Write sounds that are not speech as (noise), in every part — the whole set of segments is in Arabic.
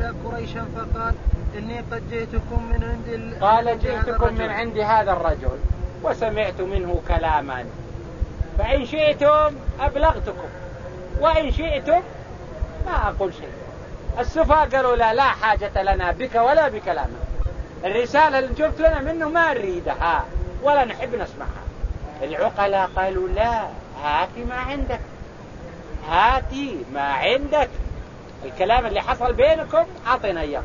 أتى قريشا فقال إني قد جئتكم من عند قال جئتكم من عند هذا الرجل وسمعت منه كلاما. فإن شئتم أبلغتكم وإن شئتم ما أقول شيء. السفهاء قالوا لا لا حاجة لنا بك ولا بكلامك. الرسالة اللي جبت لنا منه ما نريدها ولا نحب نسمعها. العقلاء قالوا لا هاتي ما عندك. هاتي ما عندك. الكلام اللي حصل بينكم أعطنا إياه.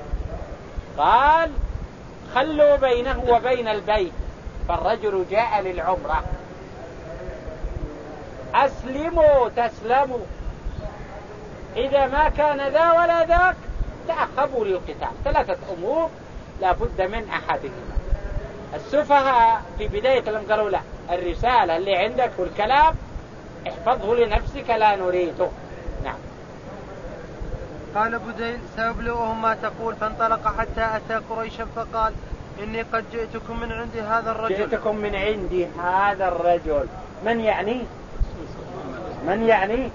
قال خلوا بينه وبين البيت فالرجل جاء للعمرة. أسلموا تسلموا. إذا ما كان ذا ولا ذاك تأخبوا للقتال. ثلاثة أمور لا بد من أحدهما. السفهاء في بداية لم قالوا لا الرسالة اللي عندك والكلام احفظه لنفسك لا نريده. قال بديل سأبلغهم ما تقول فانطلق حتى أتى قريشا فقال إني قد جئتكم من عند هذا الرجل. جئتكم من عند هذا الرجل. من يعني؟ من يعني؟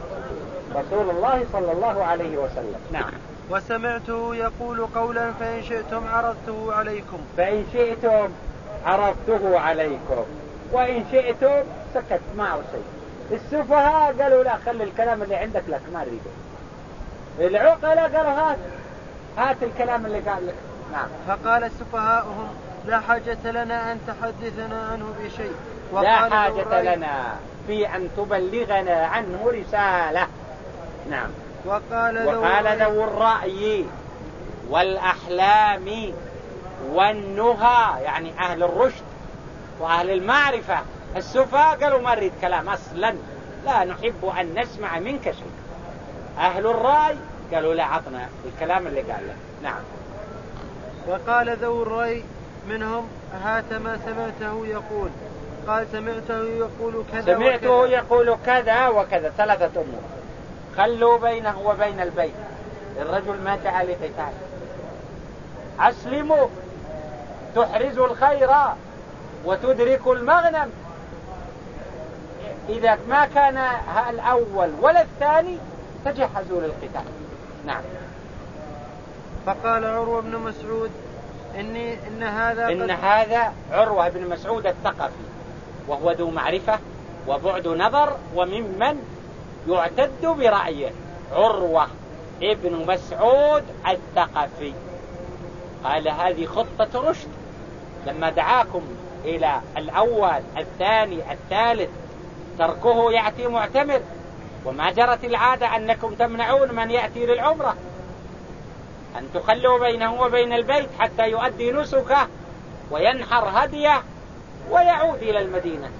رسول الله صلى الله عليه وسلم. نعم. وسمعته يقول قولا فإن شئتم عرضته عليكم. فإن شئتم عرضته عليكم. وإن شئتم سكت معه شيء السفهاء قالوا لا خلي الكلام اللي عندك لك ما نريده العقلاء قالوا هات هات الكلام اللي قال لك. نعم. فقال السفهاء لا حاجة لنا أن تحدثنا عنه بشيء. لا حاجة لنا في أن تبلغنا عنه رسالة. نعم. وقال, وقال ذو الرأي والأحلام والنهى. يعني أهل الرشد وأهل المعرفة. السفهاء قالوا ما نريد كلام أصلا. لا نحب أن نسمع منك شيء. أهل الرأي قالوا لا عطنا الكلام اللي قال له نعم. وقال ذو الرأي منهم هات ما سمعته يقول. قال سمعته يقول كذا سمعته وكذا. يقول كذا وكذا. ثلاثة أمور. خلوا بينه وبين البيت. الرجل ما جاء لقتال أسلموا. تحرزوا الخير وتدركوا المغنم. إذا ما كان الأول ولا الثاني تجهزوا للقتال. نعم. فقال عروة بن مسعود إني إن هذا إن هذا عروة بن مسعود الثقفي وهو ذو معرفة وبعد نظر وممن يعتد برأيه عروة ابن مسعود الثقفي. قال هذه خطة رشد. لما دعاكم إلى الأول الثاني الثالث تركه يأتي معتمر. وما جرت العادة أنكم تمنعون من يأتي للعمرة. أن تخلوا بينه وبين البيت حتى يؤدي نسكه وينحر هديه ويعود إلى المدينة.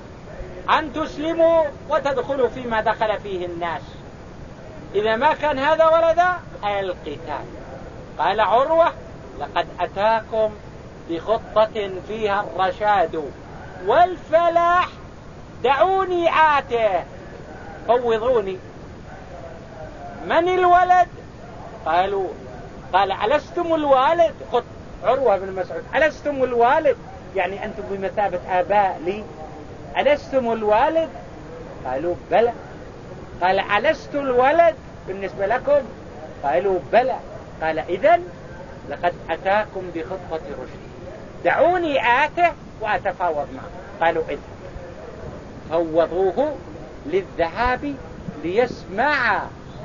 أن تسلموا وتدخلوا فيما دخل فيه الناس. إذا ما كان هذا ولا ذا القتال. قال عروة لقد أتاكم بخطة فيها الرشاد والفلاح دعوني آته فوضوني. من الولد؟ قالوا قال ألستم الوالد؟ خط عروة بن مسعود ألستم الوالد؟ يعني أنتم بمثابة آباء لي. ألستم الوالد؟ قالوا بلى. قال ألست الولد؟ بالنسبة لكم؟ قالوا بلى. قال إذا لقد أتاكم بخطة رشد. دعوني آته وأتفاوض معه. قالوا إذن. فوضوه. للذهاب ليسمع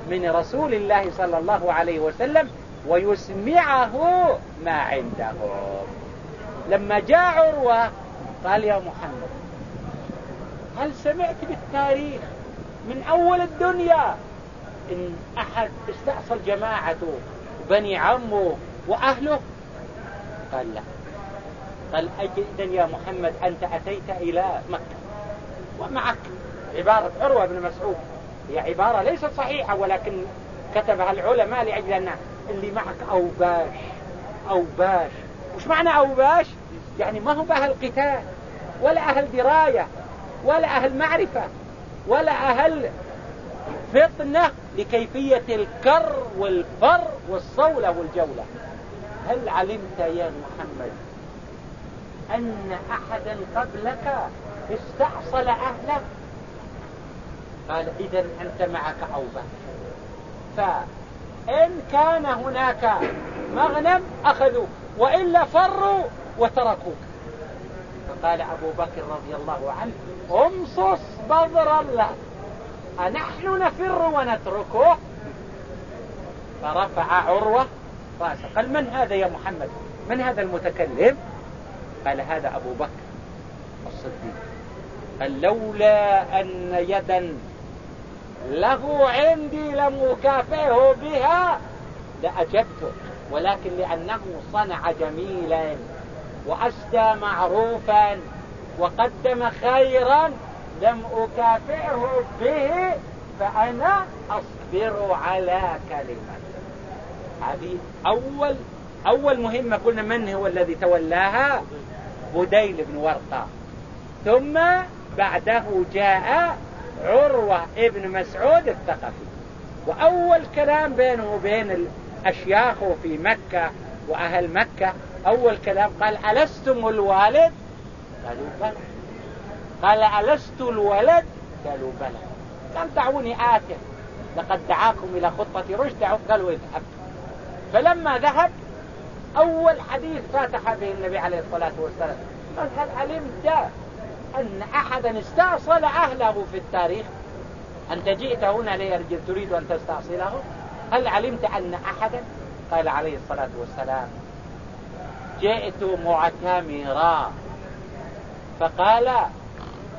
من رسول الله صلى الله عليه وسلم ويسمعه ما عندهم لما جاء عروة قال يا محمد هل سمعت بالتاريخ من أول الدنيا إن أحد استأصل جماعته بني عمه وأهله؟ قال لا. قال أجل يا محمد أنت أتيت إلى مكة ومعك عبارة عروة بن مسعود. هي عبارة ليست صحيحة ولكن كتبها العلماء لأجل أن اللي معك أوباش. أوباش. وش معنى أوباش؟ يعني ما هو بأهل قتال ولا أهل دراية ولا أهل معرفة ولا أهل فطنة لكيفية الكر والفر والصولة والجولة. هل علمت يا محمد أن أحدا قبلك استعصل أهله؟ قال إذا أنت معك أوباش إن كان هناك مغنم أخذوا وإلا فروا وتركوك. فقال أبو بكر رضي الله عنه امصص بذر الله. أنحن نفر ونتركه؟ فرفع عروة رأسه. قال من هذا يا محمد؟ من هذا المتكلم؟ قال هذا أبو بكر الصديق. قال لولا أن يدا له عندي لم أكافئه بها. لأجبته ولكن لأنه صنع جميلا وأسدى معروفا وقدم خيرا لم أكافئه به فأنا أصبر على كلمة. هذه أول أول مهمة قلنا من هو الذي تولاها بديل بن ورقة. ثم بعده جاء عروة ابن مسعود الثقفي. وأول كلام بينه وبين الأشياخ في مكة وأهل مكة أول كلام قال ألستم الوالد؟ قالوا بلى. قال ألست الولد؟ قالوا بلى. قال دعوني آتي لقد دعاكم إلى خطة رشد. قالوا اذهب. فلما ذهب أول حديث فاتح به النبي عليه الصلاة والسلام. قال هل علمت أن أحدا استأصل أهله في التاريخ. أنت جئت هنا ليرجل تريد أن تستأصله؟ هل علمت أن أحدا؟ قال عليه الصلاة والسلام جئت معتمرا. فقال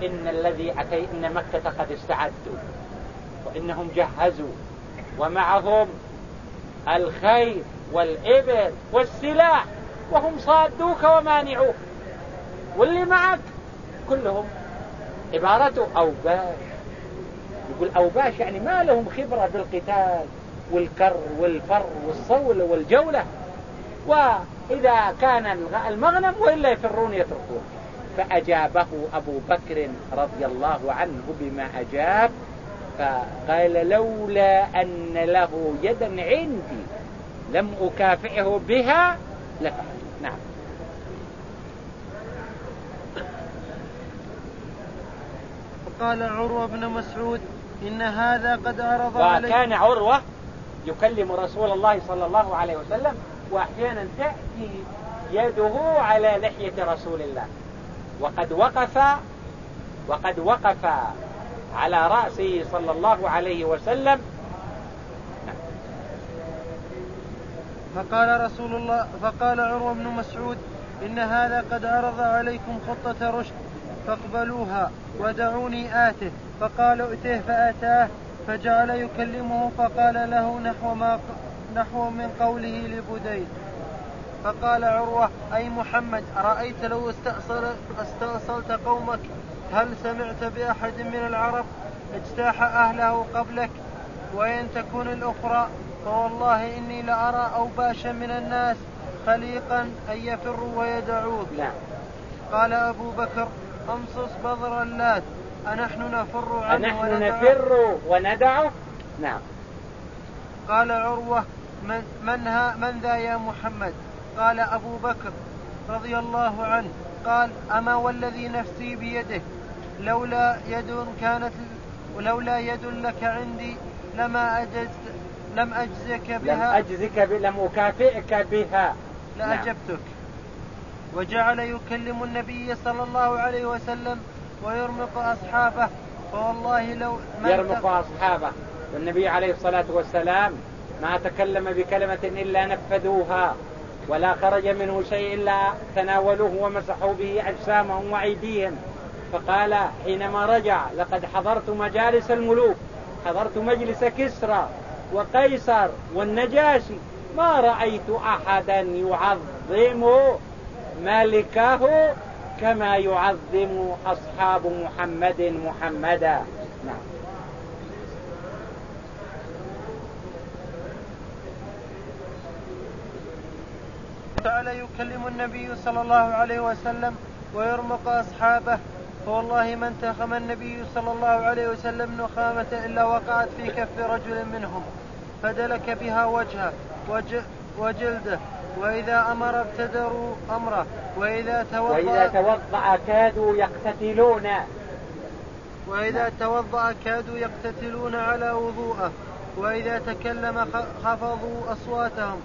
إن الذي أتي إن مكة قد استعدوا وإنهم جهزوا ومعهم الخير والإبل والسلاح وهم صادوك ومانعوك. واللي معك كلهم عبارته أوباش. يقول أوباش يعني ما لهم خبرة بالقتال والكر والفر والصول والجولة. وإذا كان المغنم وإلا يفرون يتركون فأجابه أبو بكر رضي الله عنه بما أجاب. فقال لولا أن له يدا عندي لم أكافئه بها لفعل. نعم. قال عروة بن مسعود إن هذا قد عرض عليه وكان عروة يكلم رسول الله صلى الله عليه وسلم وأحيانا تأتي يده على لحية رسول الله. وقد وقف وقد وقف على رأسه صلى الله عليه وسلم. فقال رسول الله فقال عروة بن مسعود إن هذا قد عرض عليكم خطة رشد. فاقبلوها ودعوني آته. فقال ائته فأتاه فجعل يكلمه فقال له نحو ما نحو من قوله لبديل. فقال عروة أي محمد أرأيت لو استأصل استأصلت قومك؟ هل سمعت بأحد من العرب؟ اجتاح أهله قبلك. وإن تكون الأخرى فوالله إني لأرى أوباشا من الناس خليقا أن يفروا ويدعوك لا. قال أبو بكر أمصص بذر اللات أنحن نفر عنه أنحن نفر وندعه؟ نعم. قال عروة من, من, ها من ذا يا محمد؟ قال أبو بكر رضي الله عنه. قال أما والذي نفسي بيده لولا يد كانت ولولا يد لك عندي لما أجزت لم أجزك بها. لم أجزك ب... لم أكافئك بها. لأجبتك. نعم. وجعل يكلم النبي صلى الله عليه وسلم ويرمق أصحابه. فوالله لو يرمق أصحابه. والنبي عليه الصلاة والسلام ما تكلم بكلمة إلا نفذوها ولا خرج منه شيء إلا تناولوه ومسحوا به أجسامهم وأيديهم. فقال حينما رجع لقد حضرت مجالس الملوك حضرت مجلس كسرى وقيصر والنجاشي ما رأيت أحدا يعظم ملكه كما يعظم أصحاب محمد محمدا. نعم. تعالى يكلم النبي صلى الله عليه وسلم ويرمق أصحابه. فوالله ما انتخم النبي صلى الله عليه وسلم نخامة إلا وقعت في كف رجل منهم. فدلك بها وجهه. وجلده وإذا أمر ابتدروا أمره وإذا توضأ وإذا توضأ كادوا يقتتلون. وإذا توضأ كادوا يقتتلون على وضوءه وإذا تكلم خفضوا أصواتهم.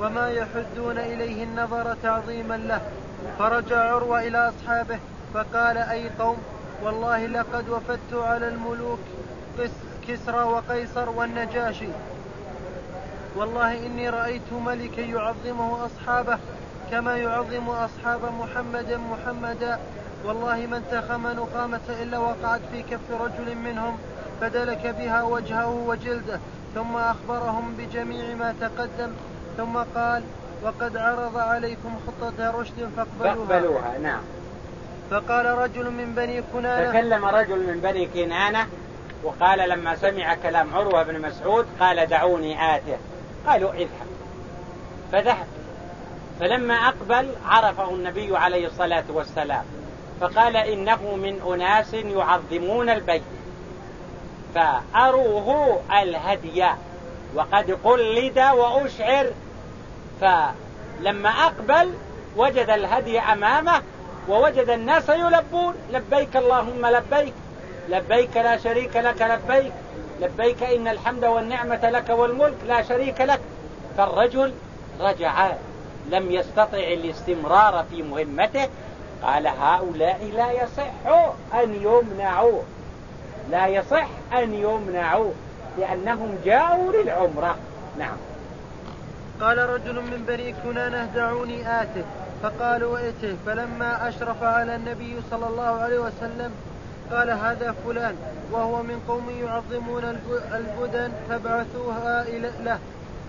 وما يحدون إليه النظر تعظيما له. فرجع عروة إلى أصحابه فقال أي قوم؟ والله لقد وفدت على الملوك كسرى وقيصر والنجاشي. والله إني رأيت ملكا يعظمه أصحابه كما يعظم أصحاب محمد محمدا والله ما انتخم نقامة إلا وقعت في كف رجل منهم فدلك بها وجهه وجلده ثم أخبرهم بجميع ما تقدم ثم قال وقد عرض عليكم خطة رشد فاقبلوها. فاقبلوها نعم. فقال رجل من بني كنانة تكلم رجل من بني كنانة وقال لما سمع كلام عروة بن مسعود قال دعوني آته قالوا إذهب. فذهب. فلما أقبل عرفه النبي عليه الصلاة والسلام فقال إنه من أناس يعظمون البيت. فأروه الهدي وقد قلد وأشعر. فلما أقبل وجد الهدي أمامه ووجد الناس يلبون. لبيك اللهم لبيك لبيك لا شريك لك لبيك. لبيك إن الحمد والنعمة لك والملك لا شريك لك. فالرجل رجع لم يستطع الاستمرار في مهمته. قال هؤلاء لا يصح أن يمنعوا لا يصح أن يمنعوا لأنهم جاءوا للعمرة. نعم. قال رجل من بني كنانة دعوني آته. فقالوا ائته فلما أشرف على النبي صلى الله عليه وسلم قال هذا فلان وهو من قوم يعظمون البدن فابعثوها له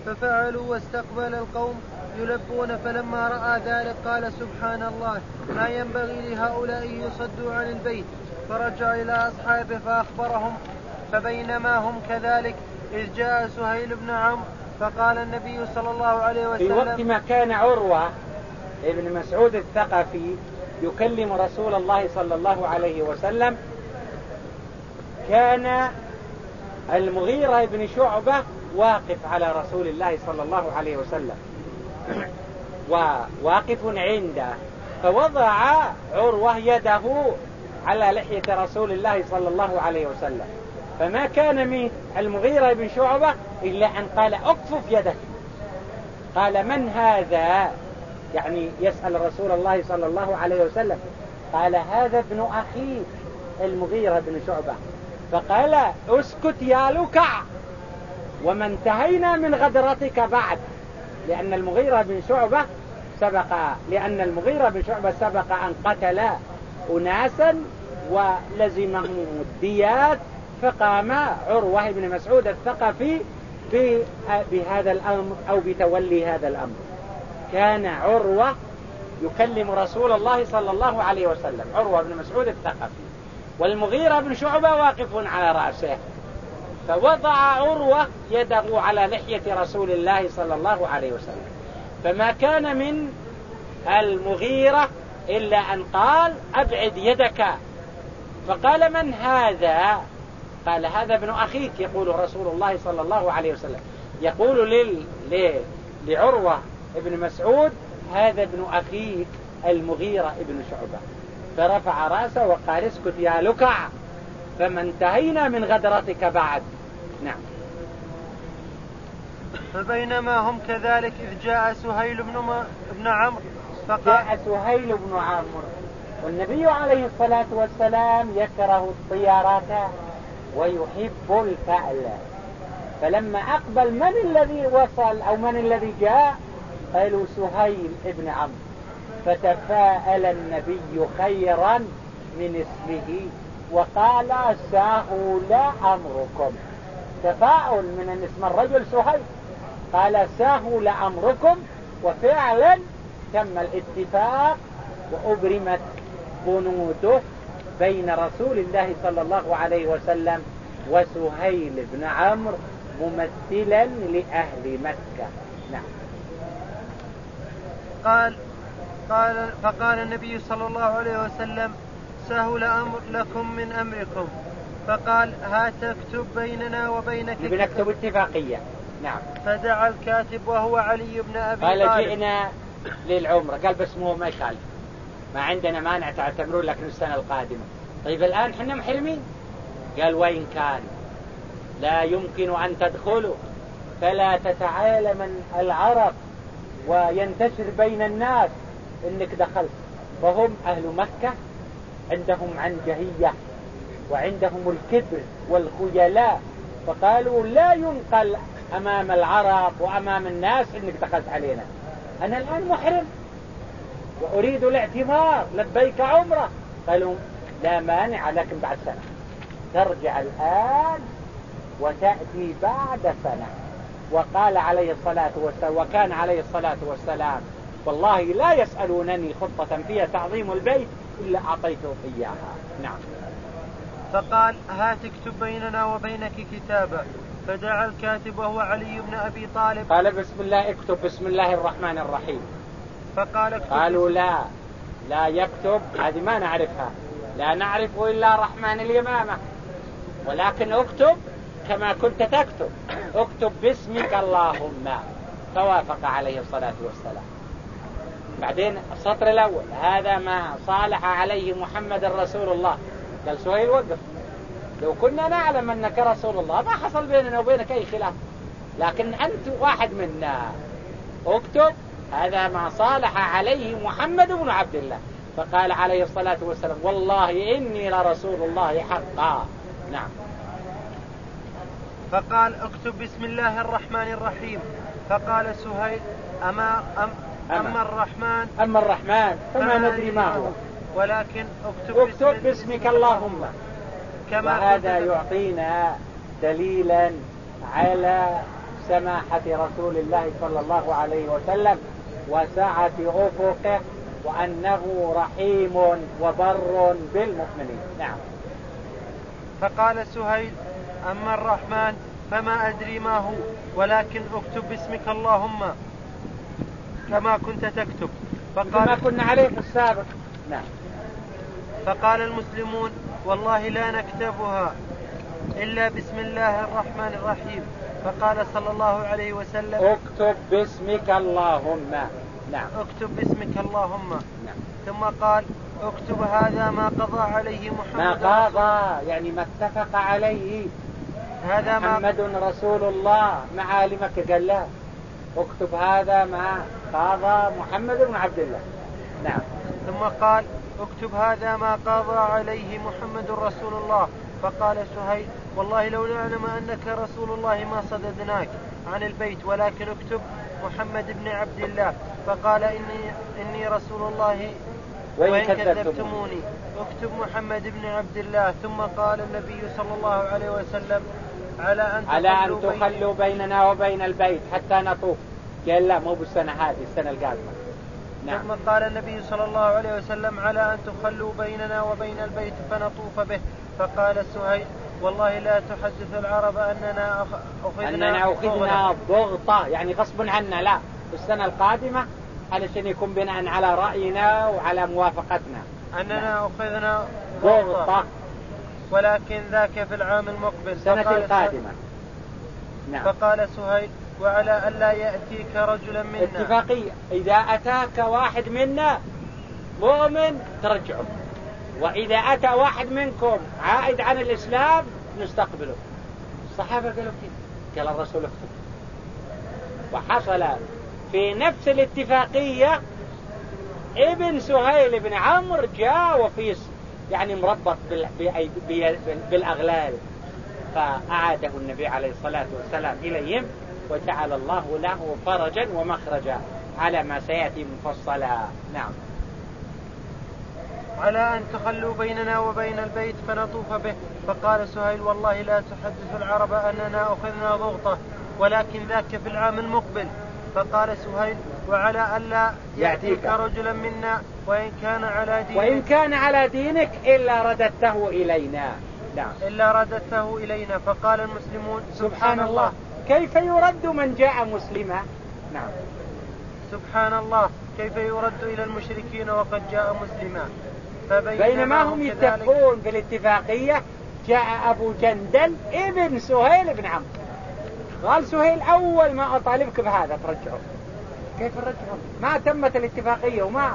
ففعلوا واستقبل القوم يلبون فلما رأى ذلك قال سبحان الله ما ينبغي لهؤلاء يصدوا عن البيت. فرجع إلى أصحابه فأخبرهم فبينما هم كذلك إذ جاء سهيل بن عمرو فقال النبي صلى الله عليه وسلم في وقت ما كان عروة ابن مسعود الثقفي يكلم رسول الله صلى الله عليه وسلم كان المغيرة بن شعبة واقف على رسول الله صلى الله عليه وسلم. (clears throat) وواقف عنده. فوضع عروة يده على لحية رسول الله صلى الله عليه وسلم. فما كان من المغيرة بن شعبة إلا أن قال أكفف يدك. قال من هذا؟ يعني يسأل رسول الله صلى الله عليه وسلم. قال هذا ابن أخي المغيرة بن شعبة. فقال اسكت يا لكع وما انتهينا من غدرتك بعد لأن المغيرة بن شعبة سبق لأن المغيرة بن شعبة سبق أن قتل أناسا ولزمهم الديات فقام عروة بن مسعود الثقفي بهذا الأمر أو بتولي هذا الأمر. كان عروة يكلم رسول الله صلى الله عليه وسلم عروة بن مسعود الثقفي. والمغيرة بن شعبة واقف على رأسه فوضع عروة يده على لحية رسول الله صلى الله عليه وسلم. فما كان من المغيرة إلا أن قال أبعد يدك. فقال من هذا؟ قال هذا ابن أخيك يقول رسول الله صلى الله عليه وسلم. يقول لل... ل... لعروة ابن مسعود هذا ابن أخيك المغيرة ابن شعبة. فرفع رأسه وقال اسكت يا لكع. فما انتهينا من غدرتك بعد. نعم. فبينما هم كذلك إذ جاء سهيل بن, م... بن عمرو فقال جاء سهيل بن عمرو. والنبي عليه الصلاة والسلام يكره الطيارات ويحب الفعل. فلما أقبل من الذي وصل أو من الذي جاء قالوا سهيل ابن عمرو. فتفاءل النبي خيرا من اسمه وقال سهول أمركم. تفاؤل من اسم الرجل سهيل. قال سهول أمركم وفعلا تم الاتفاق وأبرمت بنوده بين رسول الله صلى الله عليه وسلم وسهيل بن عمرو ممثلا لأهل مكة. نعم. قال قال فقال النبي صلى الله عليه وسلم سهل أمر لكم من أمركم. فقال هات اكتب بيننا وبينك بنكتب اتفاقية. نعم. فدعا الكاتب وهو علي بن أبي قال طالب. جئنا للعمرة. قال بس مو ما يخالف. ما عندنا مانع تعتبرون لكن السنة القادمة. طيب الآن إحنا محرمين؟ قال وين كان. لا يمكن أن تدخلوا. فلا تتعالم العرب وينتشر بين الناس. إنك دخلت. فهم أهل مكة عندهم عنجهية وعندهم الكبر والخيلاء فقالوا لا ينقل أمام العرب وأمام الناس إنك دخلت علينا. أنا الآن محرم وأريد الاعتمار لبيك عمرة. قالوا لا مانع لكن بعد سنة. ترجع الآن وتأتي بعد سنة. وقال عليه الصلاة والسلام وكان عليه الصلاة والسلام والله لا يسألونني خطة فيها تعظيم البيت إلا أعطيتهم إياها. نعم. فقال هات اكتب بيننا وبينك كتابا. فدعا الكاتب وهو علي بن أبي طالب. قال بسم الله اكتب بسم الله الرحمن الرحيم. فقال اكتب قالوا لا لا يكتب. هذه ما نعرفها. لا نعرف إلا رحمن اليمامة. ولكن اكتب كما كنت تكتب. اكتب باسمك اللهم. فوافق عليه الصلاة والسلام. بعدين السطر الأول. هذا ما صالح عليه محمد رسول الله. قال سهيل وقف. لو كنا نعلم أنك رسول الله ما حصل بيننا وبينك أي خلاف. لكن أنت واحد منا. اكتب هذا ما صالح عليه محمد بن عبد الله. فقال عليه الصلاة والسلام والله إني لرسول الله حقا. نعم. فقال اكتب بسم الله الرحمن الرحيم. فقال سهيل أما أم أما. الرحمن أما الرحمن فما ندري ما هو. ولكن اكتب, اكتب باسمك اللهم. كما وهذا يعطينا دليلا على سماحة رسول الله صلى الله عليه وسلم وسعة أفقه وأنه رحيم وبر بالمؤمنين. نعم. فقال سهيل أما الرحمن فما أدري ما هو ولكن اكتب باسمك اللهم. كما كنت تكتب. فقال ما كنا عليه في السابق. نعم. فقال المسلمون والله لا نكتبها إلا بسم الله الرحمن الرحيم. فقال صلى الله عليه وسلم اكتب باسمك اللهم. نعم. اكتب باسمك اللهم. نعم. ثم قال اكتب هذا ما قضى عليه محمد ما قضى يعني ما اتفق عليه هذا محمد ما رسول الله. معالمك قال لا. اكتب هذا ما قاضى محمد بن عبد الله. نعم. ثم قال اكتب هذا ما قاضى عليه محمد رسول الله. فقال سهيل والله لو نعلم أنك رسول الله ما صددناك عن البيت ولكن اكتب محمد بن عبد الله. فقال إني إني رسول الله. وإن كذبتموني. اكتب محمد بن عبد الله. ثم قال النبي صلى الله عليه وسلم على أن على أن تخلوا بيننا وبين البيت حتى نطوف. قال لا مو بالسنة هذه السنة القادمة. نعم. ثم قال النبي صلى الله عليه وسلم على أن تخلوا بيننا وبين البيت فنطوف به. فقال سهيل والله لا تحدث العرب أننا أخذنا أننا أخذنا ضغطة يعني غصب عنا لا. السنة القادمة علشان يكون بناء على رأينا وعلى موافقتنا. أننا نعم. أخذنا ضغطة ولكن ذاك في العام المقبل. السنة القادمة. نعم. فقال سهيل وعلى ألا يأتيك رجلا منا. اتفاقية. إذا أتاك واحد منا مؤمن ترجعه. وإذا أتى واحد منكم عائد عن الإسلام نستقبله. الصحابة قالوا كده قال الرسول اكتب. وحصل في نفس الاتفاقية ابن سهيل بن عمرو جاء وفي يعني مربط بالأغلال. فأعاده النبي عليه الصلاة والسلام إليهم. وجعل الله له فرجا ومخرجا على ما سيأتي مفصلا. نعم. على أن تخلوا بيننا وبين البيت فنطوف به. فقال سهيل والله لا تحدث العرب أننا أخذنا ضغطة ولكن ذاك في العام المقبل. فقال سهيل وعلى ألا يأتيك رجلا منا وإن كان على دينك. وإن كان على دينك إلا رددته إلينا. نعم. إلا رددته إلينا. فقال المسلمون سبحان الله. كيف يرد من جاء مسلما؟ نعم. سبحان الله. كيف يرد إلى المشركين وقد جاء مسلما؟ بينما هم يتفقون بالاتفاقية جاء أبو جندل ابن سهيل بن عمرو قال سهيل أول ما أطالبك بهذا ترجعه. كيف نرجعه؟ ما تمت الاتفاقية وما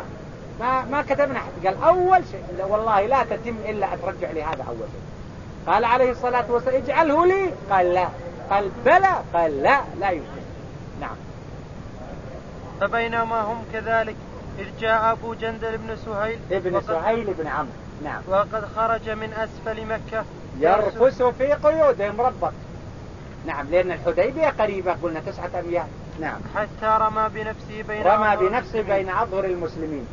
ما ما كتبنا حد قال أول شيء والله لا تتم إلا أترجع لي هذا أول شيء. قال عليه الصلاة والسلام اجعله لي. قال لا. قال بلى قال لا لا يمكن نعم. فبينما هم كذلك إذ جاء أبو جندل بن سهيل ابن سهيل بن عمرو. نعم. وقد خرج من أسفل مكة. يرفس في قيودهم ربط نعم لأن الحديبية قريبة قلنا تسعة أميال نعم. حتى رمى بنفسه بين رمى بنفسه بين أظهر المسلمين.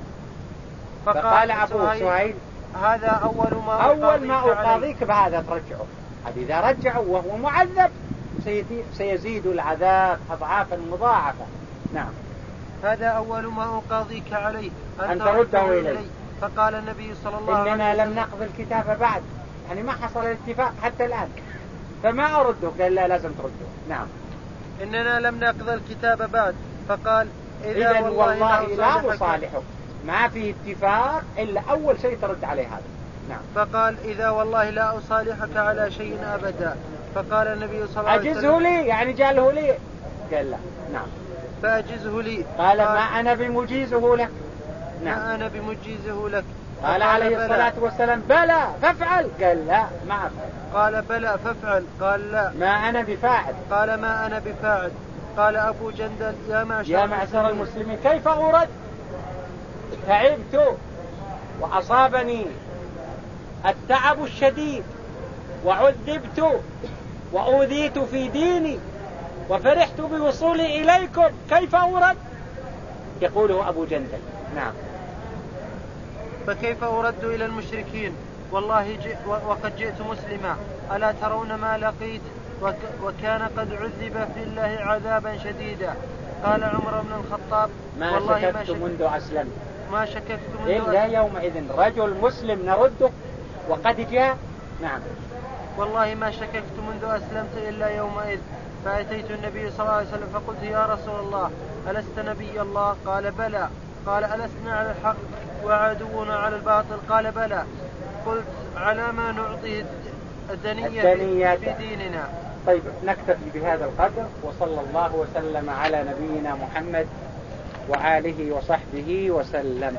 فقال أبو سهيل هذا أول ما أول ما أقاضيك بهذا ترجعه. إذا رجعوا وهو معذب سيزيد العذاب أضعافا مضاعفة. نعم. هذا أول ما أقاضيك عليه. أن, أن ترده إلي فقال النبي صلى الله عليه وسلم إننا لم نقض الكتاب بعد. يعني ما حصل الاتفاق حتى الآن. فما أرده؟ قال لا لازم ترده. نعم. إننا لم نقض الكتاب بعد. فقال إذا والله, والله لا أصالحك ما في اتفاق إلا أول شيء ترد عليه هذا. نعم. فقال إذا والله لا أصالحك على شيء أبدا. فقال النبي صلى الله عليه وسلم أجزه لي؟ يعني جاله لي؟ قال لا. نعم. فأجزه لي. قال, قال ما أنا بمجيزه لك. نعم. ما أنا بمجيزه لك. قال عليه الصلاة والسلام بلى فافعل. قال لا ما أفعل. قال بلى فافعل. قال لا. ما أنا بفاعل. قال ما أنا بفاعل. قال أبو جندل يا معشر يا معشر المسلمين كيف أرد؟ تعبت وأصابني. التعب الشديد وعذبت وأوذيت في ديني وفرحت بوصولي إليكم كيف أورد؟ يقوله أبو جندل. نعم. فكيف أرد إلى المشركين؟ والله جئ وقد جئت مسلما. ألا ترون ما لقيت؟ وكان قد عذب في الله عذابا شديدا. قال عمر بن الخطاب ما والله شككت ما شككت منذ أسلمت. ما شككت منذ إلا يومئذ رجل مسلم نرده وقد جاء نعم. والله ما شككت منذ أسلمت إلا يومئذ. فأتيت النبي صلى الله عليه وسلم فقلت يا رسول الله ألست نبي الله؟ قال بلى. قال ألسنا على الحق وعدونا على الباطل؟ قال بلى. قلت على ما نعطي الدنية الدنية في ديننا. طيب نكتفي بهذا القدر وصلى الله وسلم على نبينا محمد وآله وصحبه وسلم.